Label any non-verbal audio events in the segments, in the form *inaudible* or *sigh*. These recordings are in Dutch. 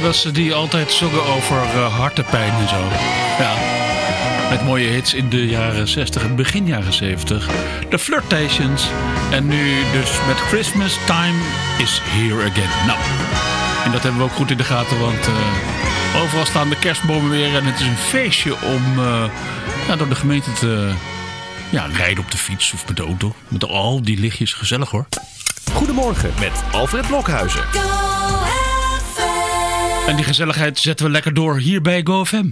dames die altijd zongen over uh, hartepijn en zo. Ja. Met mooie hits in de jaren 60 en begin jaren 70. The Flirtations. En nu dus met Christmas Time is Here Again. Nou, en dat hebben we ook goed in de gaten, want uh, overal staan de kerstbomen weer. En het is een feestje om uh, ja, door de gemeente te ja, rijden op de fiets of met de auto. Met al die lichtjes, gezellig hoor. Goedemorgen met Alfred Blokhuizen. En die gezelligheid zetten we lekker door hier bij GoFM.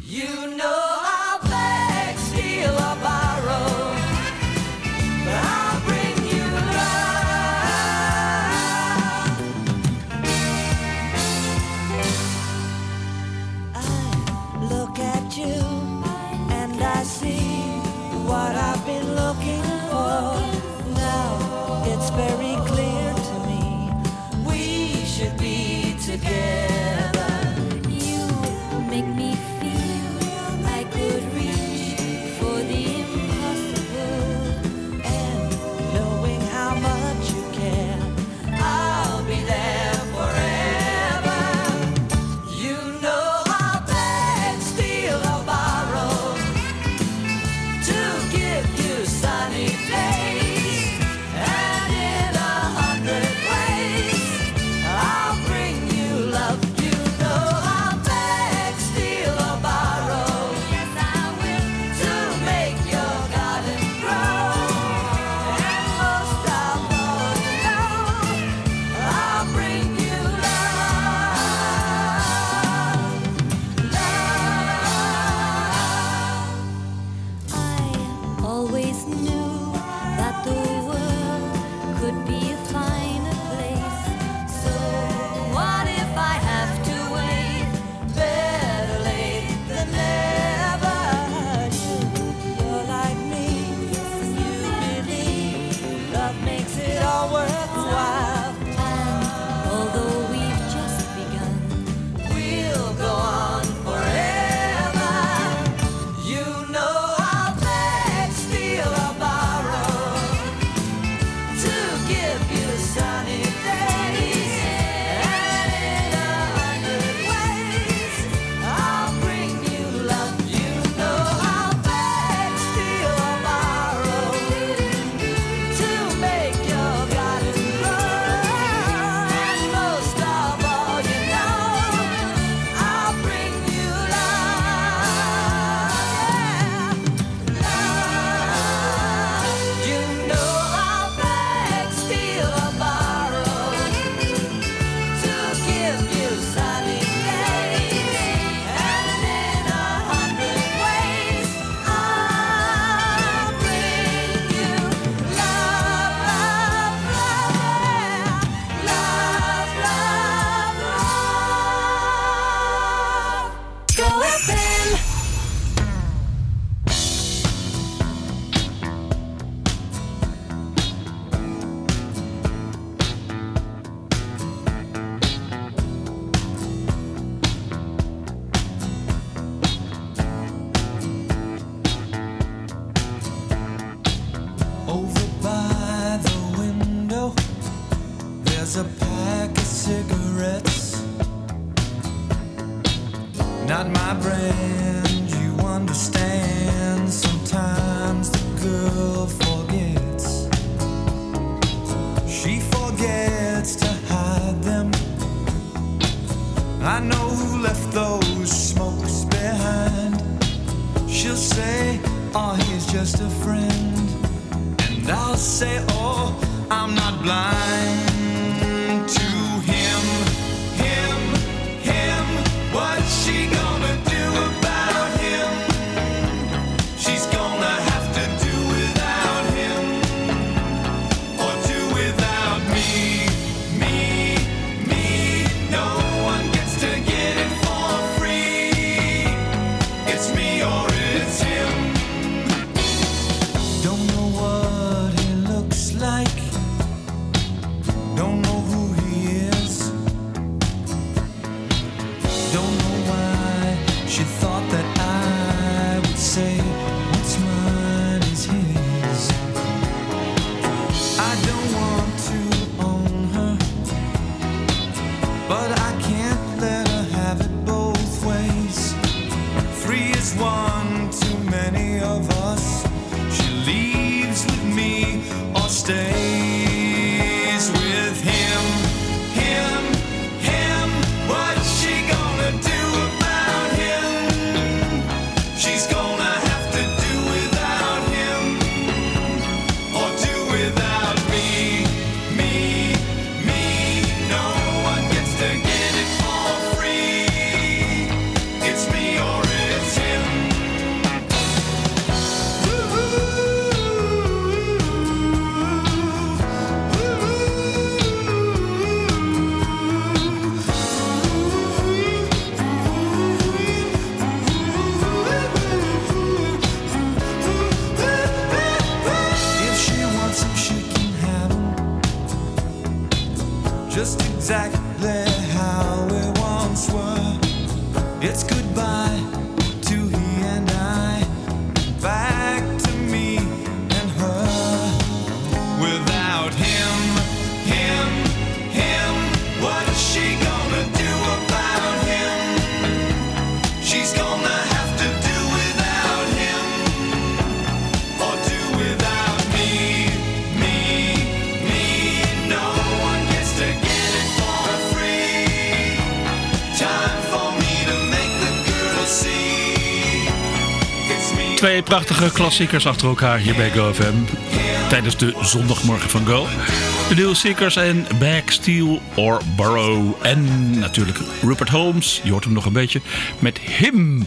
just a friend. And I'll say, Oh, I'm not blind. Just Prachtige klassiekers achter elkaar hier bij GoFM. Tijdens de zondagmorgen van Go. De New Seekers en Back, Steal or Borrow. En natuurlijk Rupert Holmes. Je hoort hem nog een beetje. Met Him.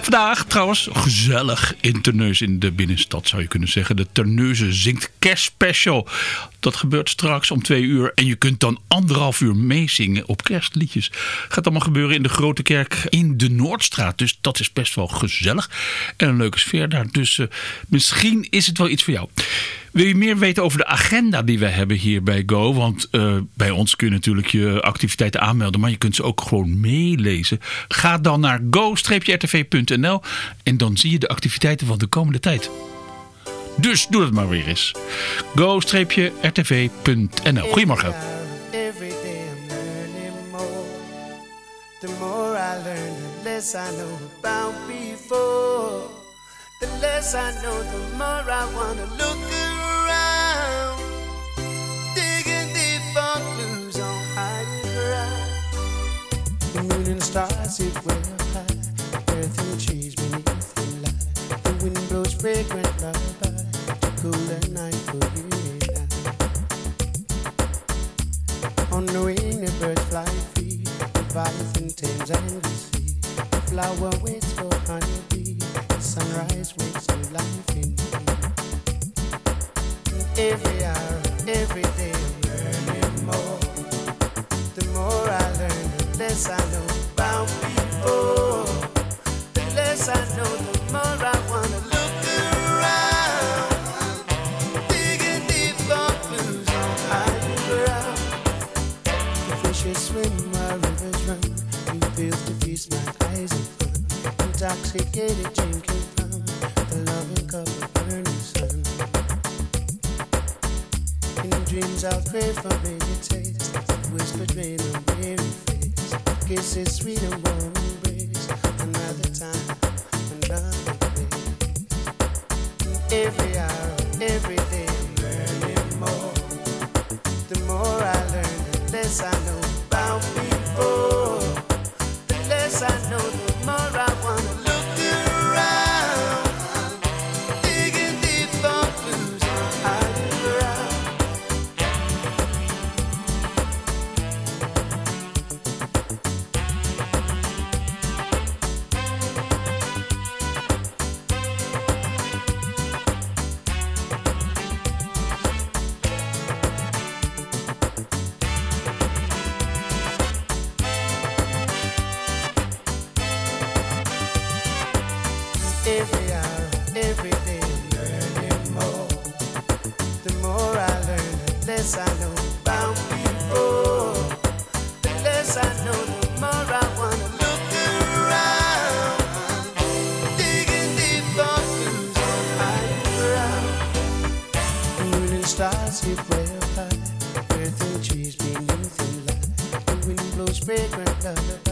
Vandaag trouwens gezellig in Terneus in de binnenstad zou je kunnen zeggen. De Terneuzen zingt kerstspecial. Dat gebeurt straks om twee uur. En je kunt dan anderhalf uur meezingen op kerstliedjes. Gaat allemaal gebeuren in de Grote Kerk in de Noordstraat. Dus dat is best wel gezellig. En een leuke sfeer daar. Dus eh, misschien is het wel iets voor jou. Wil je meer weten over de agenda die we hebben hier bij Go? Want eh, bij ons kun je natuurlijk je activiteiten aanmelden. Maar je kunt ze ook gewoon meelezen. Ga dan naar go-rtv.nl. En dan zie je de activiteiten van de komende tijd. Dus doe dat maar weer eens. go-rtv.nl. Goedemorgen. The more I learn, the less I know. The less I know, the more I wanna look around. Digging deep for clues on higher ground. The moon and stars sit up high. Earth and trees beneath the light. The wind blows fragrant Every hour, every day, I'm learning more. The more I learn, the less I know about before. The less I know, the more I wanna look around. Digging deep for clues higher ground. Moon and stars sit way high. Earth and trees beneath the light. The wind blows fragrant lullaby.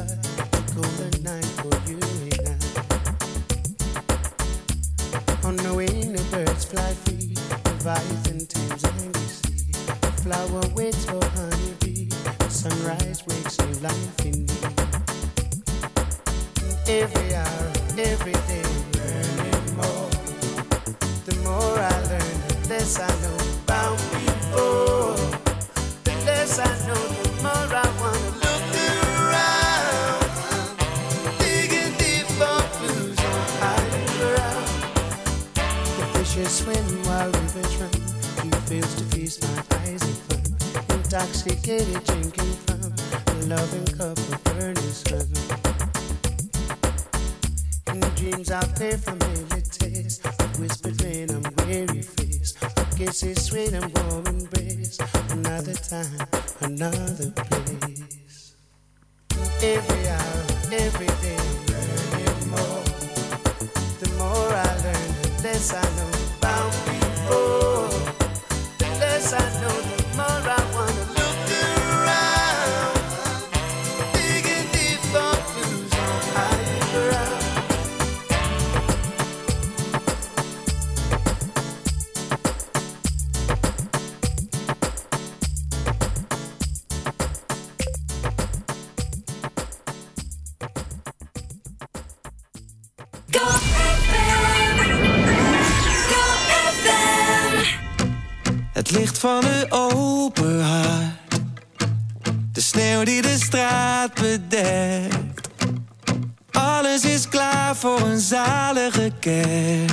intoxicated, drinking from a loving cup of burning sun. In dreams, I pray for melodies, whispered rain on weary face, it sweet and warm embrace. Another time, another place. again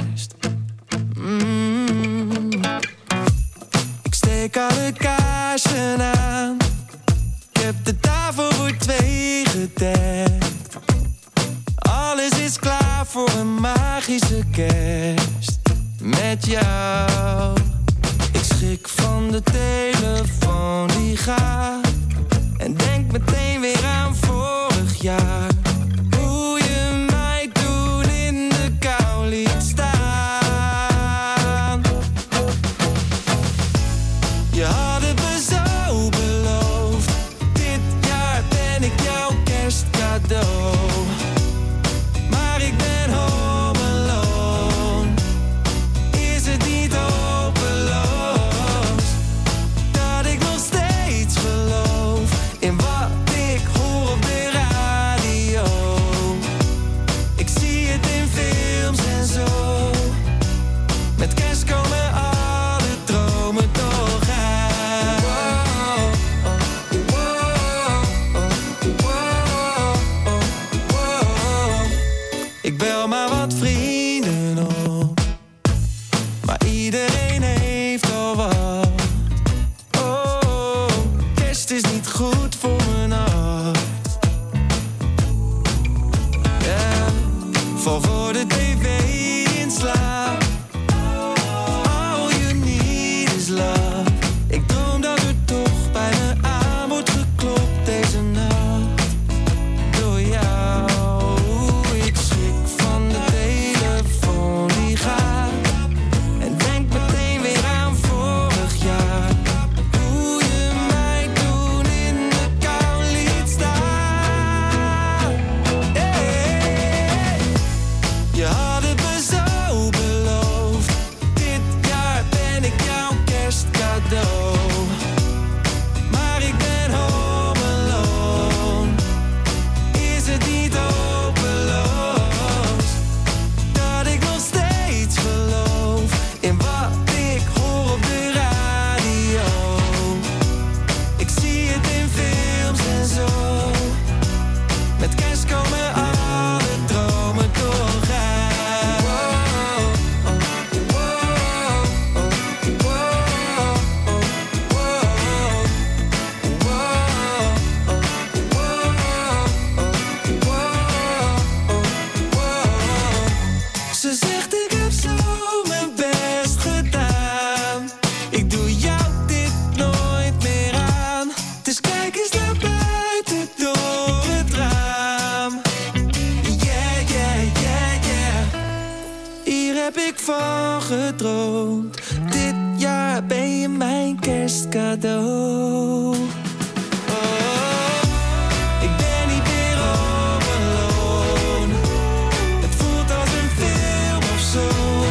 Dit jaar ben je mijn kerstcadeau.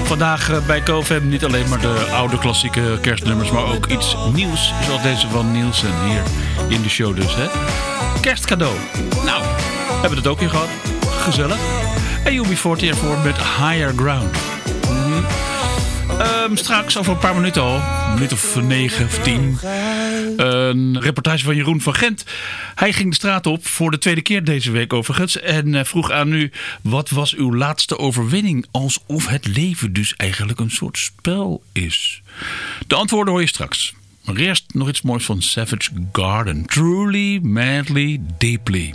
Vandaag bij CoFam niet alleen maar de oude klassieke kerstnummers, maar ook iets nieuws. Zoals deze van Nielsen hier in de show dus. Hè? Kerstcadeau. Nou, hebben we dat ook hier gehad. Gezellig. En Yumi Forte ervoor met Higher Ground. Ehm, straks over een paar minuten al, een minuut of negen of tien, een reportage van Jeroen van Gent. Hij ging de straat op voor de tweede keer deze week overigens en eh, vroeg aan u, wat was uw laatste overwinning? Alsof het leven dus eigenlijk een soort spel is. De antwoorden hoor je straks. Maar eerst nog iets moois van Savage Garden. Truly, madly, deeply.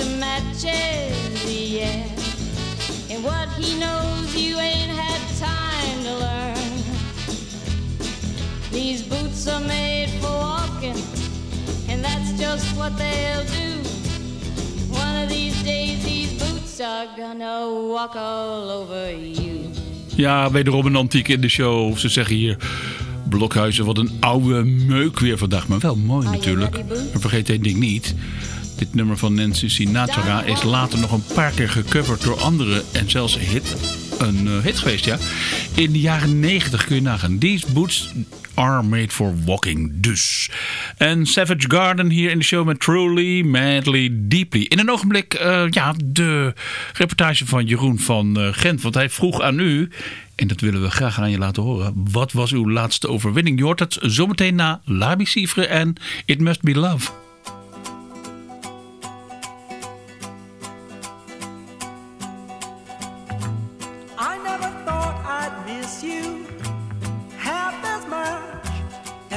of matches, yeah. And what he knows you ain't had time to learn. These boots are made for walking, and that's just what they'll do. One of these days, these boots are gonna walk all over you. Ja, wederom een antiek in de show. Ze zeggen hier... Blokhuizen, wat een oude meuk weer vandaag. Maar wel mooi natuurlijk. En vergeet één ding niet. Dit nummer van Nancy Sinatra is later nog een paar keer gecoverd door anderen. En zelfs hit, een eh, hit geweest, ja. In de jaren 90 kun je nagaan. These boots are made for walking, dus. En Savage Garden hier in de show met Truly, Madly, Deeply. In een ogenblik, eh, ja, de reportage van Jeroen van eh, Gent. Want hij vroeg aan u, en dat willen we graag aan je laten horen. Wat was uw laatste overwinning? Je hoort het zometeen na Labi Cifre en It Must Be Love.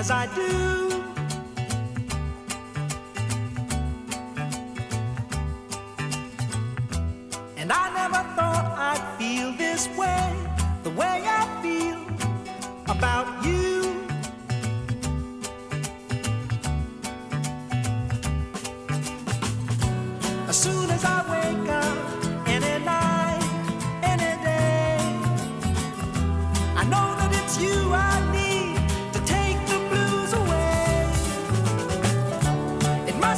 As I do. And I never thought I'd feel this way, the way I feel about you. As soon as I wake up,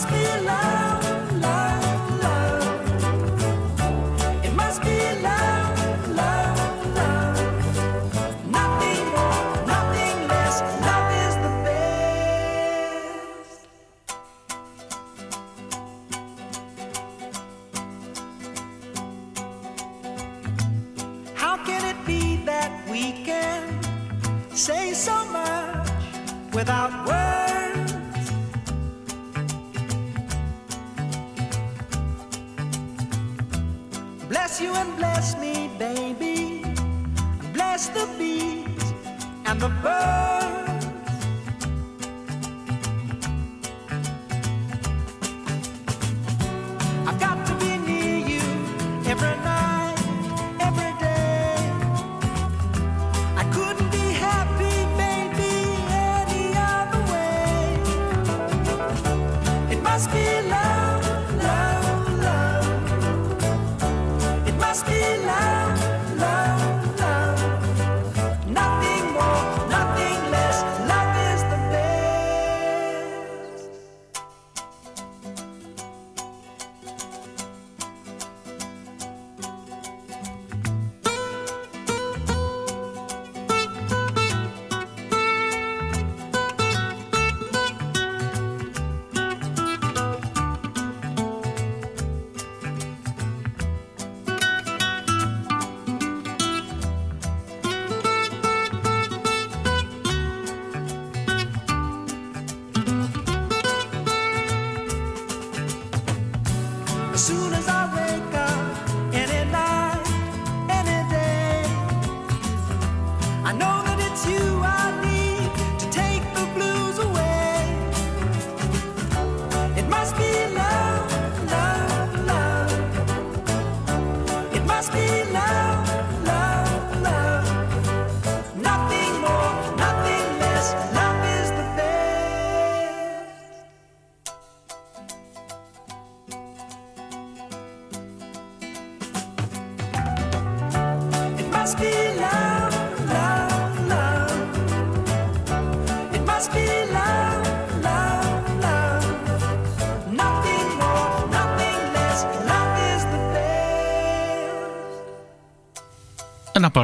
must be love,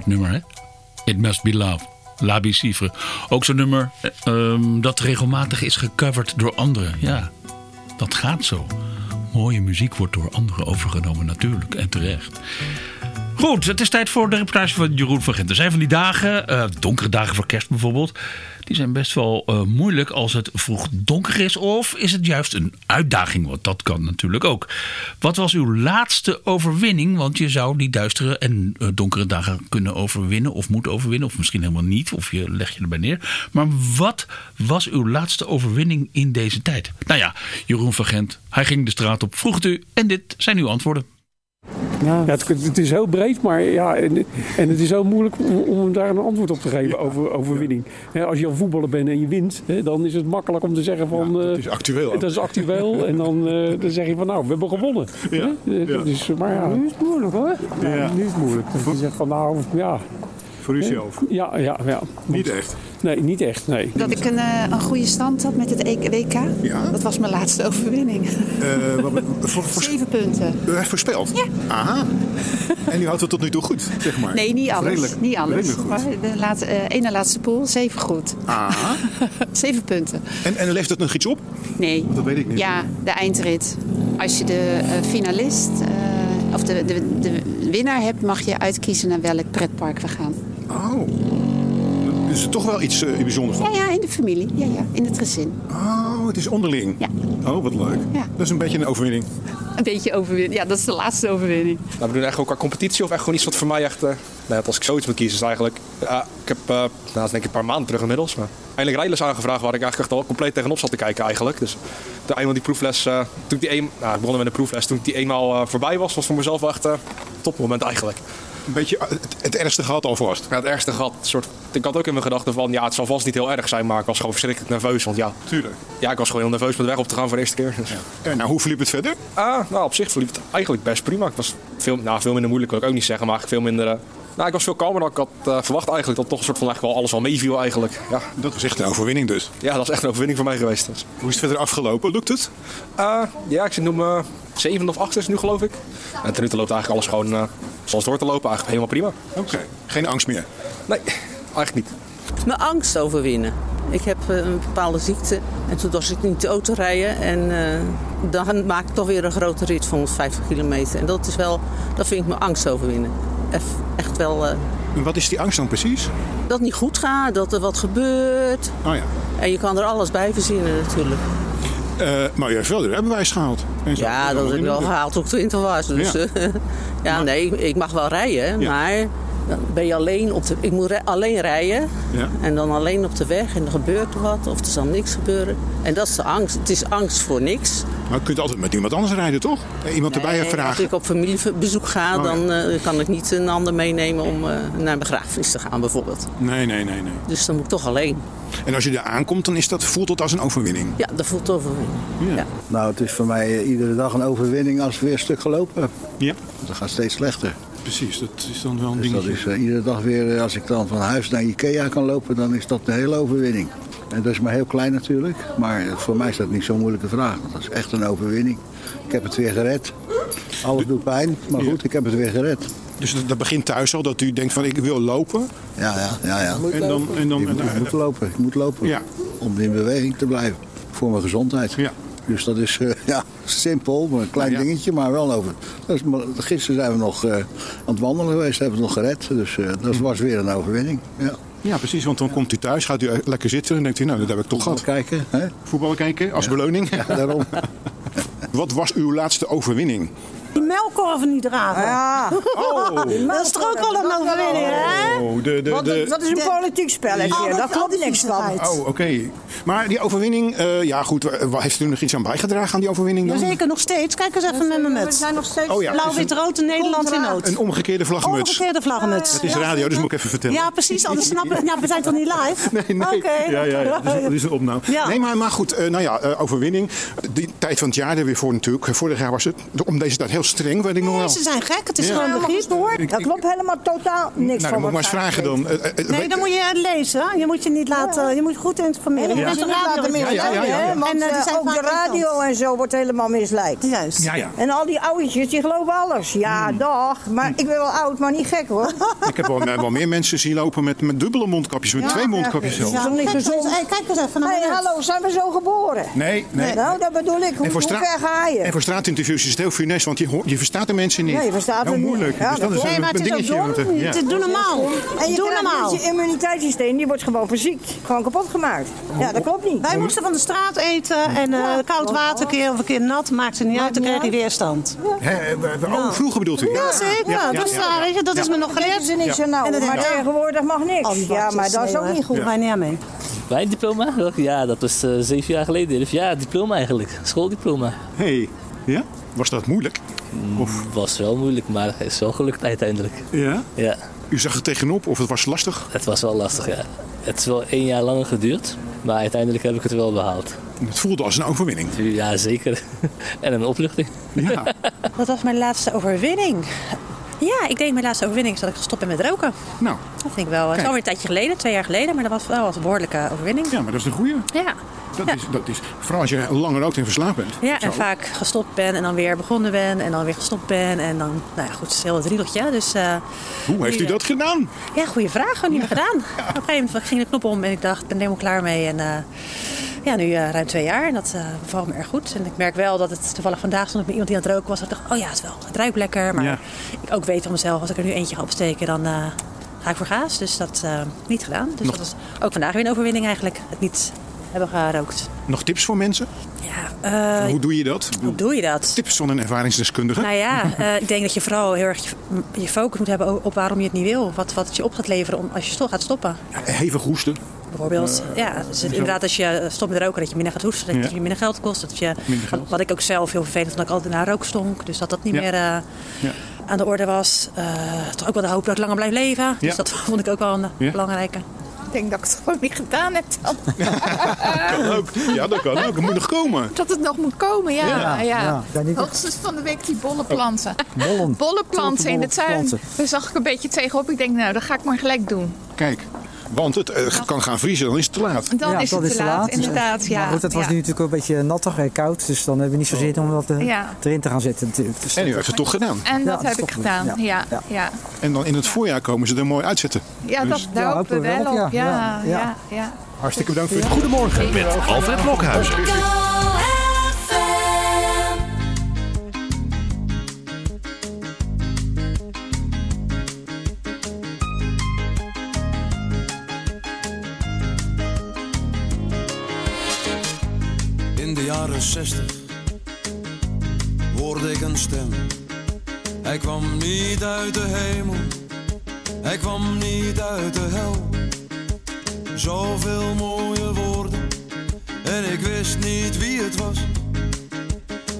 nummer, hè? It Must Be Love. Labi. Ook zo'n nummer eh, ehm, dat regelmatig is gecoverd door anderen. Ja, dat gaat zo. Mooie muziek wordt door anderen overgenomen natuurlijk. En terecht. Goed, het is tijd voor de reportage van Jeroen van Gent. Er zijn van die dagen, eh, donkere dagen voor kerst bijvoorbeeld... die zijn best wel eh, moeilijk als het vroeg donker is... of is het juist een uitdaging, want dat kan natuurlijk ook. Wat was uw laatste overwinning? Want je zou die duistere en eh, donkere dagen kunnen overwinnen... of moeten overwinnen, of misschien helemaal niet... of je leg je erbij neer. Maar wat was uw laatste overwinning in deze tijd? Nou ja, Jeroen van Gent, hij ging de straat op, vroeg het u... en dit zijn uw antwoorden. Ja, het, het is heel breed, maar ja, en, en het is heel moeilijk om, om daar een antwoord op te geven over overwinning. Hè, als je al voetballer bent en je wint, hè, dan is het makkelijk om te zeggen van... Ja, eh, het is actueel ook. Dat is actueel en dan, eh, dan zeg je van nou, we hebben gewonnen. Ja, Hè? Eh, ja. Dus, maar ja, nu is het moeilijk hoor. Ja, Ja. Nu is het moeilijk. Dat je zegt van nou, ja, Voor u zelf. ja, ja. ja. Niet echt. Nee, niet echt, nee. Dat ik een, eh, een goede stand had met het E- WK. Ja. Dat was mijn laatste overwinning. Eh, wat- *laughs* voor, voor, Zeven punten. u heeft voorspeld? Ja. Aha. En u houdt het tot nu toe goed, zeg maar. Nee, niet alles. Redelijk, niet alles. redelijk goed. Maar de laatste, eh, ene laatste pool, zeven goed. Aha. *laughs* Zeven punten. En, en levert het nog iets op? Nee. Dat weet ik niet. Ja, de eindrit. Als je de eh, finalist eh, of de, de, de winnaar hebt, mag je uitkiezen naar welk pretpark we gaan. Oh. Dus toch wel iets eh, bijzonders. Ja, ja, in de familie. Ja, ja, in het gezin. Oh, het is onderling. Ja. Oh, wat leuk. Ja. Dat is een beetje een overwinning. Een beetje overwinning. Ja, dat is de laatste overwinning. Nou, we doen echt ook qua competitie of echt gewoon iets wat voor mij echt... eh, nou ja, als ik zoiets moet kiezen is eigenlijk... Ja, ik heb, eh nou, dat is denk ik een paar maanden terug inmiddels. Maar eindelijk rijles aangevraagd waar ik eigenlijk echt al compleet tegenop zat te kijken eigenlijk. Dus de eenmaal die proefles... toen ik die een, nou, ik begon met een proefles. Toen ik die eenmaal eh, voorbij was, was voor mezelf wel echt eh topmoment eigenlijk. Een beetje eh, het, het ergste gehad alvast. Ja, het ergste gehad. Soort, ik had ook in mijn gedachten van... Ja, het zal vast niet heel erg zijn, maar ik was gewoon verschrikkelijk nerveus. Want ja, Tuurlijk. ja ik was gewoon heel nerveus met de weg op te gaan voor de eerste keer. Dus. En nou, hoe verliep het verder? Ah, nou, op zich verliep het eigenlijk best prima. Ik was veel, nou, veel minder moeilijk, wil ik ook niet zeggen, maar eigenlijk veel minder... eh, nou, ik was veel kalmer dan ik had eh, verwacht eigenlijk. Dat toch een soort van eigenlijk wel alles wel meeviel eigenlijk. Ja, Dat was echt een overwinning dus. ja, dat is echt een overwinning voor mij geweest. Dus. Hoe is het verder afgelopen? Lukt het? Ah, ja, ik zit nu op mijn zevende of achtste is nu geloof ik. En ten nu loopt eigenlijk alles gewoon eh, zoals het hoort te lopen. Eigenlijk helemaal prima. Oké. Geen angst meer. Nee, eigenlijk niet. Mijn angst overwinnen. Ik heb eh, een bepaalde ziekte en toen was ik niet te auto rijden. En eh, dan maak ik toch weer een grote rit van 150 kilometer. En dat is wel, dat vind ik mijn angst overwinnen. Echt wel eh, En wat is die angst dan precies? dat het niet goed gaat, dat er wat gebeurt. Oh ja. En je kan er alles bij verzinnen natuurlijk. Eh, maar u heeft wel de rijbewijs gehaald. Ja, dat heb ik wel gehaald toen ik 20 was. Dus Ja. *laughs* ja, ja nee, ik mag wel rijden, Ja. maar dan ben je alleen op de. Ik moet alleen rijden Ja. en dan alleen op de weg en er gebeurt wat of er zal niks gebeuren. En dat is de angst. Het is angst voor niks. Maar u kunt altijd met iemand anders rijden, toch? Eh, Iemand erbij Nee, vragen. Als ik op familiebezoek ga, Oh, ja. dan eh, kan ik niet een ander meenemen om eh, naar een begrafenis te gaan, bijvoorbeeld. Nee, nee, nee, nee. Dus dan moet ik toch alleen. En als je er aankomt, dan is dat, voelt het als een overwinning. Ja, dat voelt overwinning. Ja. Nou, het is voor mij iedere dag een overwinning als ik weer een stuk gelopen heb. Ja. Dat gaat steeds slechter. Precies, dat is dan wel een Dus dat dingetje. is eh, iedere dag weer, eh, als ik dan van huis naar Ikea kan lopen, dan is dat een hele overwinning. En dat is maar heel klein natuurlijk, maar voor mij is dat niet zo'n moeilijke vraag. want Dat is echt een overwinning. Ik heb het weer gered. Alles doet pijn, maar goed, ik heb het weer gered. Dus dat, dat begint thuis al, dat u denkt van ik wil lopen. Ja, ja, ja. ja. En dan, en dan, Ik, moet- ik moet lopen, ik moet lopen. Ja. Om in beweging te blijven. Voor mijn gezondheid. Ja. Dus dat is eh, *laughs* ja, simpel, maar een klein ja. dingetje, maar wel over. Dat is, maar gisteren zijn we nog eh, aan het wandelen geweest, hebben we het nog gered. Dus eh, dat was weer een overwinning. Ja. ja, precies, want dan komt u thuis, gaat u lekker zitten en denkt u, nou, dat heb ik toch gehad. Kijken, hè? Voetballen kijken als beleuning. Ja, daarom. *laughs* Wat was uw laatste overwinning? Die melkkorven niet dragen. Ja. *laughs* Oh, Dat is toch ook wel een overwinning, hè? oh de, de, Want de, dat is een politiek spelletje, daar klopt niks van. oh oké. Maar die overwinning, eh, ja goed, heeft u nog iets aan bijgedragen aan die overwinning dan? Jazeker, nog steeds. Kijk eens even met mijn We muts. zijn nog steeds... Oh ja, Blauw, het is wit, rood en Nederland in nood. Een omgekeerde vlaggenmuts. Omgekeerde vlaggenmuts. Het is radio, dus moet ik even vertellen. Ja, precies. Anders snappen we... Nou, we zijn toch niet live? *laughs* Nee, nee. Oké. Ja, ja, ja. Dat is, dat is een opname. Ja. Nee, maar, maar goed, eh, nou ja, eh, overwinning. Die tijd van het jaar er weer voor natuurlijk. Vorig jaar was het om deze tijd heel streng, weet ik nog wel. Nee, ze zijn gek. Het is Ja. gewoon de. Dat klopt helemaal totaal niks Nou, dan van moet ik maar eens vragen dan. Eh, eh, Nee, dan moet je lezen. Je moet je niet laten... Je moet goed informeren. Je Je moet je niet laten misleiden, Ja, ja, ja, ja. Want En, eh, ook de radio en zo wordt helemaal misleid. Juist. Ja, ja. En al die oudjes, die geloven alles. Ja, dag. Maar ik ben wel oud, maar niet gek hoor. Ik heb wel, wel meer mensen zien lopen met, met dubbele mondkapjes, met twee mondkapjes Ja, zelfs. is toch niet Kijk eens- gezond? hey, kijk eens even naar Hey, hallo, zijn we zo geboren? Nee, nee. Nou, dat bedoel ik. Hoe, En voor, hoe stra- ver ga je? en voor straatinterviews is het heel funest, want je, je verstaat de mensen niet. Nee, je verstaat Heel het niet. moeilijk. Ja, dus dat is Nee, maar een het is ook dom. eh, ja. Het- Doe normaal. En je Doe normaal. dus je immuniteitssysteem, die wordt gewoon verziekt. Gewoon kapot gemaakt. Ja, dat klopt niet. Wij moesten van de straat eten en eh, koud water, een keer of een keer nat, maakt het niet uit, dan kreeg je weerstand. Hè, eh, oh, vroeger bedoelt u? Ja, zeker. Dus je, dat is me nog Dat geleerd. is er niet zo dat maar tegenwoordig mag niks. Die Ja, maar dat is ook niet goed. Wij niet aan mee. Mijn diploma? Ja, dat was zeven jaar geleden. Ja, diploma eigenlijk. Schooldiploma. Hey, ja? Was dat moeilijk? Of, Was wel moeilijk, maar het is wel gelukt uiteindelijk. ja? Ja, U zag er tegenop of het was lastig? het was wel lastig, ja. Het is wel één jaar langer geduurd, maar uiteindelijk heb ik het wel behaald. Het voelde als een overwinning. Ja, zeker. *laughs* en een opluchting. Ja. *laughs* Wat was mijn laatste overwinning? Ja, ik denk mijn laatste overwinning is dat ik gestopt ben met roken. Nou, Dat vind ik wel. Het is Kijk. alweer een tijdje geleden, twee jaar geleden, maar dat was wel een behoorlijke overwinning. ja, maar dat is een goeie. Ja. Dat, Ja. is, dat is, vooral als je langer rookt en verslaafd bent. Ja, en vaak gestopt ben en dan weer begonnen ben en dan weer gestopt ben. En dan, nou ja, goed, het is heel het riedeltje. Dus, eh, Hoe heeft u dat gedaan? Ja, goede vraag. Gewoon niet meer gedaan. Op een gegeven moment ging de knop om en ik dacht, ik ben helemaal klaar mee. En eh, ja, nu eh, ruim twee jaar en dat eh bevalt me erg goed. En ik merk wel dat het toevallig vandaag stond ik met iemand die aan het roken was. Dat ik dacht, oh ja, het, is wel, het ruikt lekker. Maar Ja. ik ook weet van mezelf, als ik er nu eentje ga opsteken, dan eh, ga ik voor gaas. Dus dat niet gedaan. Dus Nog- dat is ook vandaag weer een overwinning eigenlijk. Het niet hebben gerookt. Nog tips voor mensen? Ja, Hoe doe je dat? hoe doe je dat? Tips van een ervaringsdeskundige? Nou ja, *laughs* ik denk dat je vooral heel erg je, focus moet hebben op waarom je het niet wil. Wat, wat het je op gaat leveren om, als je gaat stoppen. Hevig hoesten. Bijvoorbeeld, Eh, ja, dus zo. inderdaad als je stopt met roken, dat je minder gaat hoesten, dat Ja. je minder geld kost. Dat je, Minder geld. Wat, wat ik ook zelf heel vervelend vond, dat ik altijd naar rook stonk. Dus dat dat niet Ja. meer eh, Ja. aan de orde was. Eh, toch ook wel de hoop dat ik langer blijf leven. Dus Ja. dat *laughs* vond ik ook wel een eh, Ja. belangrijke. Ik denk dat ik het gewoon niet gedaan heb dan. *laughs* kan ook. Ja, dat kan ook. Het moet nog komen. Dat het nog moet komen, ja. Ja, ja, ja. Ja, niet- Hoogstens van de week die bollenplanten. Bollen. Bollenplanten in de tuin. Bollenplanten. Daar zag ik een beetje tegenop. Ik denk, nou, dat ga ik maar gelijk doen. Kijk, want het eh, kan gaan vriezen, dan is het te laat. Dan is het te laat, inderdaad. Ja. Maar goed, het was ja. nu natuurlijk ook een beetje nattig en koud. Dus dan hebben we niet zo zin om dat eh, Ja. erin te gaan zetten natuurlijk. Dus En u heeft het toch gedaan. En dat Ja, heb ik gedaan. Ja. Ja, ja. ja. En dan in het voorjaar komen ze er mooi uitzetten. dat, Dus- daar hopen we wel op. Ja, ja, ja. Hartstikke bedankt voor het Goedemorgen met Alfred Blokhuizen. Jaren zestig hoorde ik een stem. Hij kwam niet uit de hemel, hij kwam niet uit de hel. Zoveel mooie woorden en ik wist niet wie het was.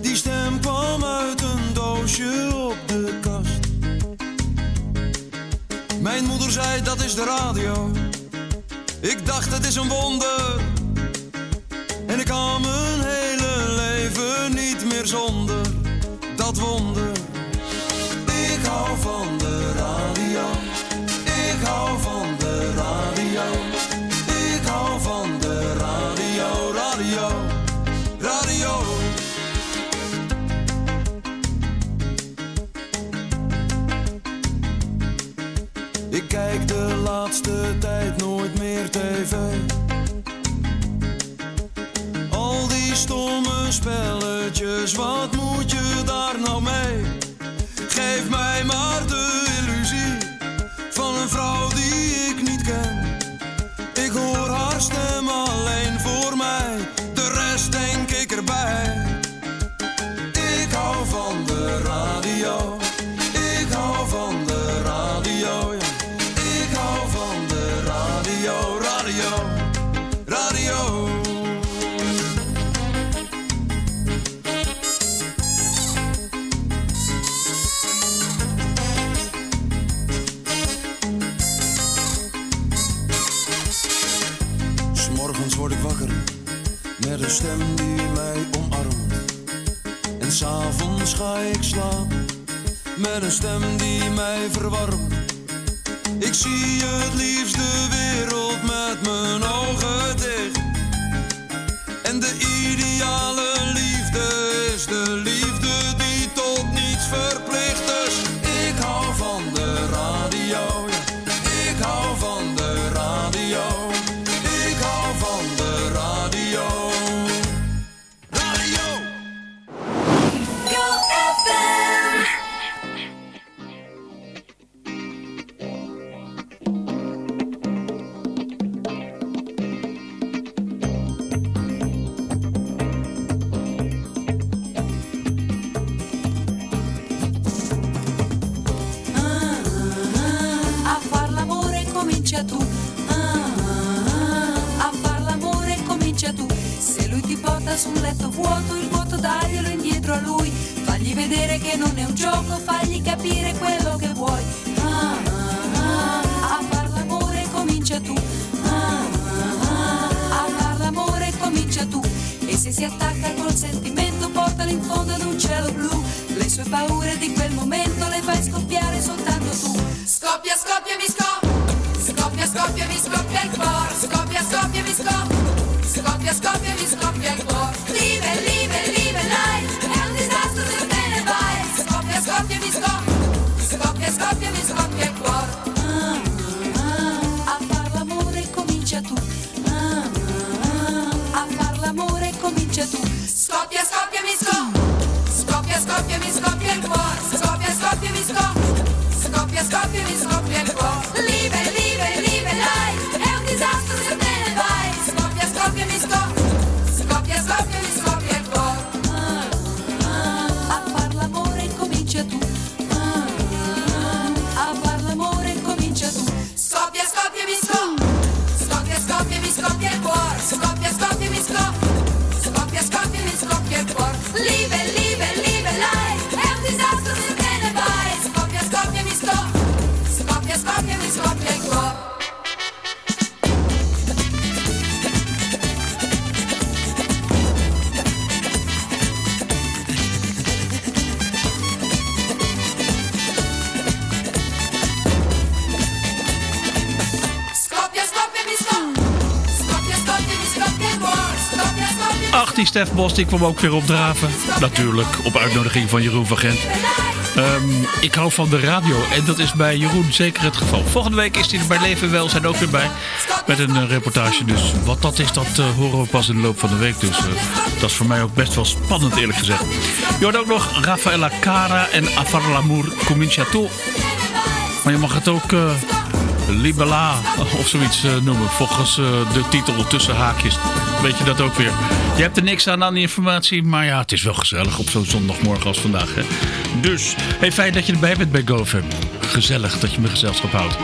Die stem kwam uit een doosje op de kast. Mijn moeder zei dat is de radio. Ik dacht het is een wonder. En ik mijn hele leven niet meer zonder dat wonder. Ik hou van de João. stem die mij verwarmt. Ik zie het liefste weer Stef Bos kwam ook weer opdraven. Natuurlijk, op uitnodiging van Jeroen van Gent. Ehm, ik hou van de radio en dat is bij Jeroen zeker het geval. Volgende week is hij er bij Leven Welzijn ook weer bij. Met een eh, reportage dus. Wat dat is, dat eh, horen we pas in de loop van de week. Dus eh. dat is voor mij ook best wel spannend eerlijk gezegd. Je hoort ook nog Rafaela Cara en Afar Lamour Cominciato. Maar je mag het ook Libella of zoiets eh, noemen. Volgens eh, de titel tussen haakjes. Weet je dat ook weer. Je hebt er niks aan aan die informatie. Maar ja, het is wel gezellig op zo'n zondagmorgen als vandaag. Hè? Dus, hey, fijn dat je erbij bent bij GoFam. Gezellig dat je me gezelschap houdt.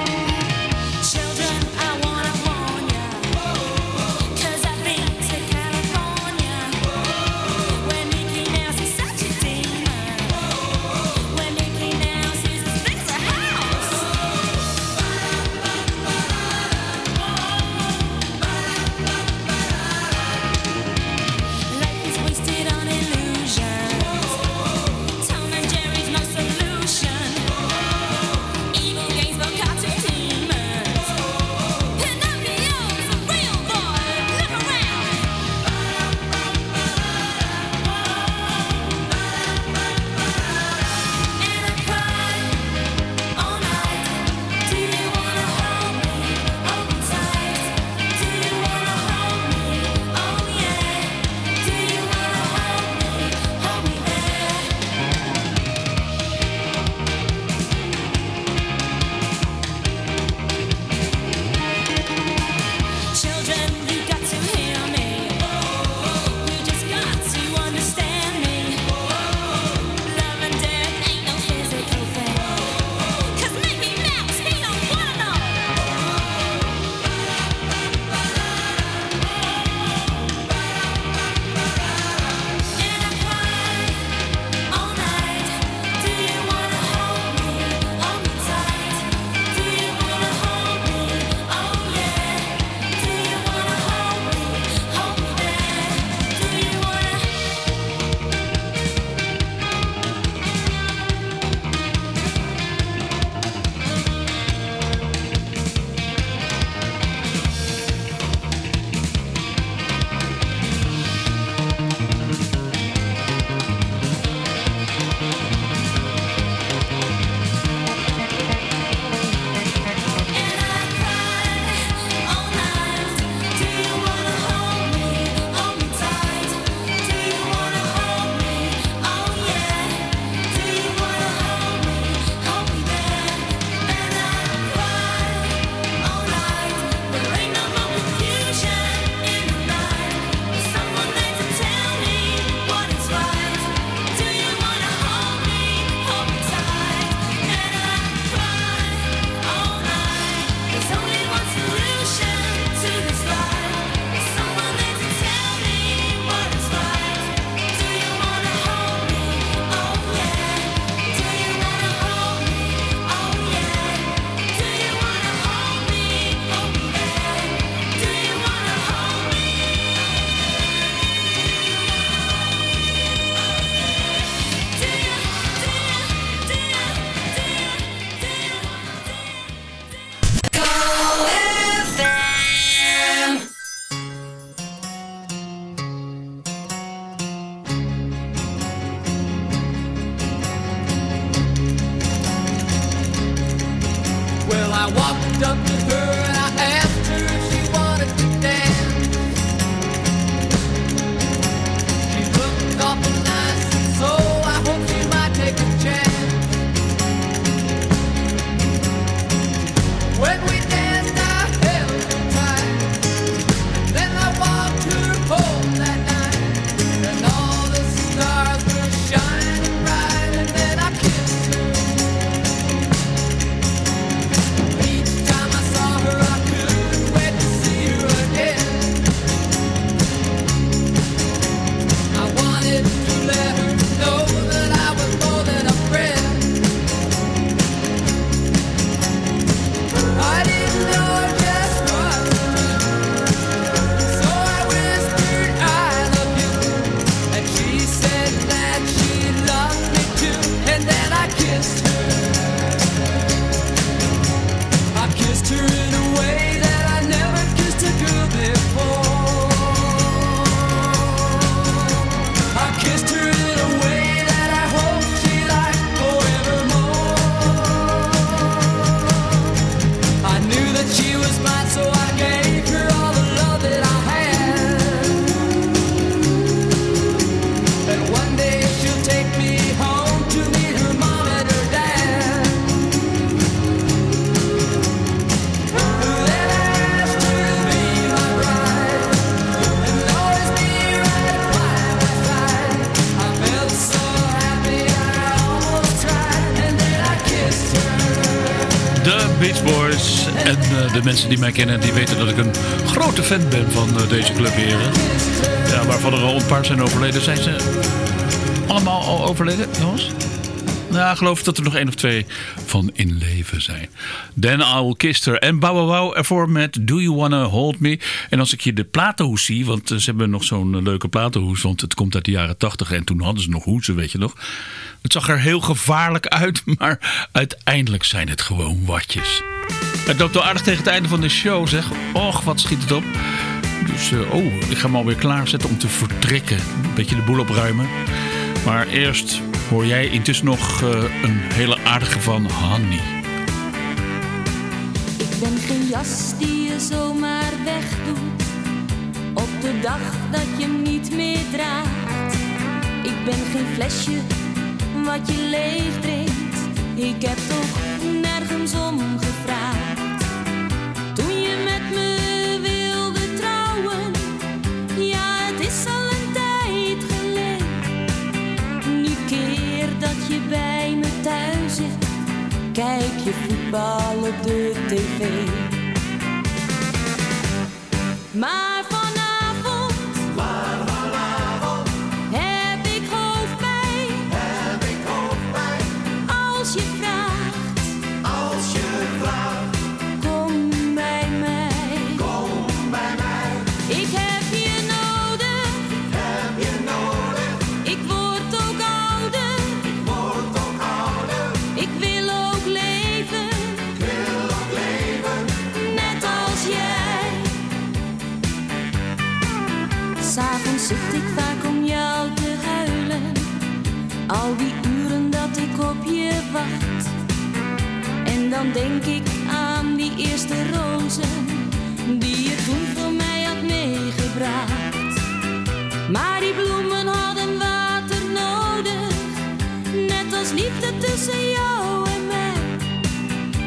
Die mij kennen, die weten dat ik een grote fan ben van eh, deze clubheren. Ja, waarvan er al een paar zijn overleden. Zijn ze allemaal al overleden, jongens? Nou, ik geloof dat er nog één of twee van in leven zijn. Will Kiss Her. En Bow Wow ervoor met Do You Wanna Hold Me. En als ik hier de platenhoes zie, want eh, ze hebben nog zo'n eh, leuke platenhoes. Want het komt uit de jaren tachtig en toen hadden ze nog hoesen, weet je nog. Het zag er heel gevaarlijk uit, *laughs* maar uiteindelijk zijn het gewoon watjes. Het loopt al aardig tegen het einde van de show, zeg. Och, wat schiet het op. Dus, eh, oh, ik ga me alweer klaarzetten om te vertrekken. Een beetje de boel opruimen. Maar eerst hoor jij intussen nog eh, een hele aardige van Hanny. Ik ben geen jas die je zomaar wegdoet op de dag dat je hem niet meer draagt. Ik ben geen flesje wat je leeg drinkt. Ik heb toch nergens om gevraagd. Kijk je voetbal op de tv. Al die uren dat ik op je wacht. En dan denk ik aan die eerste rozen die je toen voor mij had meegebracht. Maar die bloemen hadden water nodig, net als liefde tussen jou en mij.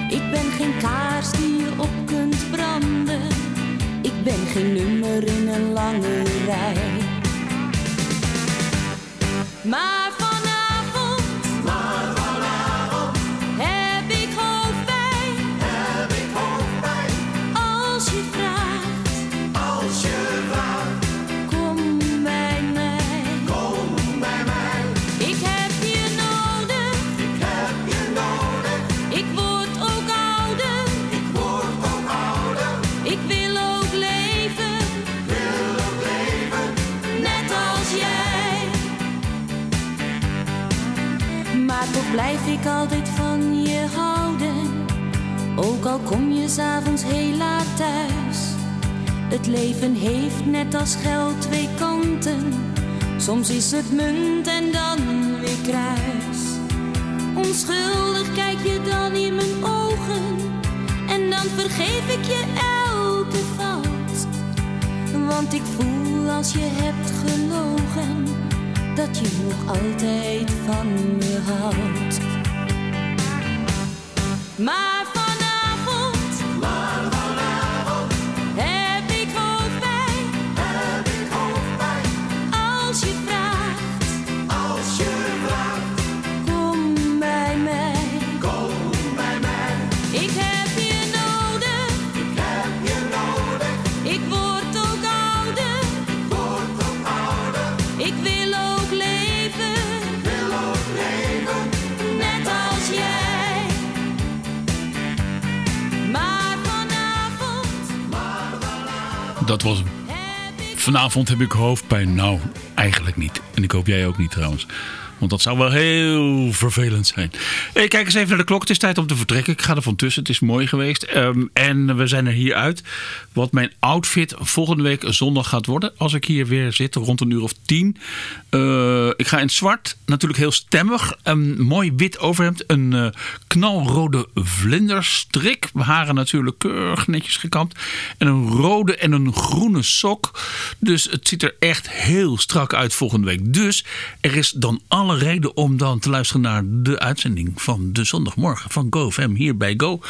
Ik ben geen kaars die je op kunt branden. Ik ben geen nummer in een lange rij. Maar blijf ik altijd van je houden. Ook al kom je s'avonds heel laat thuis. Het leven heeft net als geld twee kanten. Soms is het munt en dan weer kruis. Onschuldig kijk je dan in mijn ogen. En dan vergeef ik je elke fout. Want ik voel als je hebt gelogen dat je nog altijd van me houdt. Maar Dat was. Vanavond heb ik hoofdpijn. Nou, eigenlijk niet. En ik hoop jij ook niet trouwens. Want dat zou wel heel vervelend zijn. Hey, kijk eens even naar de klok. Het is tijd om te vertrekken. Ik ga er van tussen. Het is mooi geweest. Ehm, en we zijn er hier uit. Wat mijn outfit volgende week zondag gaat worden. Als ik hier weer zit rond een uur of tien. Eh, ik ga in het zwart. Natuurlijk heel stemmig. Een mooi wit overhemd. Een eh, knalrode vlinderstrik. Haren natuurlijk keurig netjes gekamd. En een rode en een groene sok. Dus het ziet er echt heel strak uit volgende week. Dus er is dan reden om dan te luisteren naar de uitzending van de zondagmorgen van GoFam hier bij Go.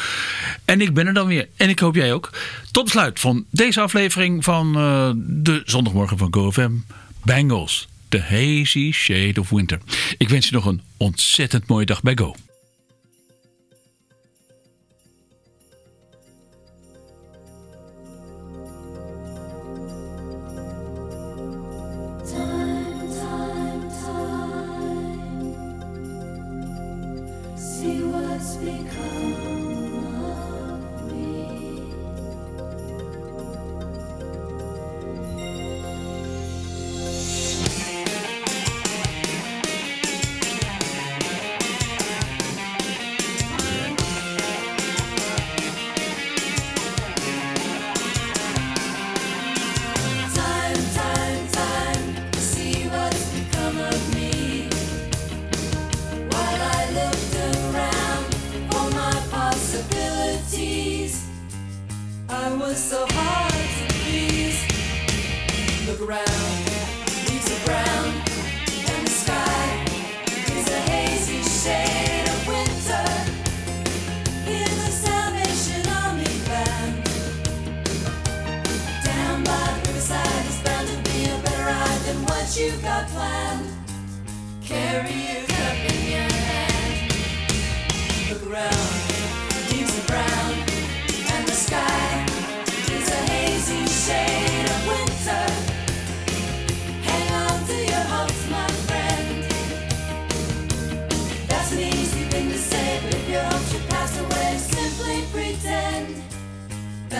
En ik ben er dan weer. En ik hoop jij ook. Tot besluit van deze aflevering van eh, de zondagmorgen van GoFM. Bangles. The Hazy Shade of Winter. Ik wens je nog een ontzettend mooie dag bij Go.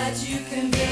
that you can be.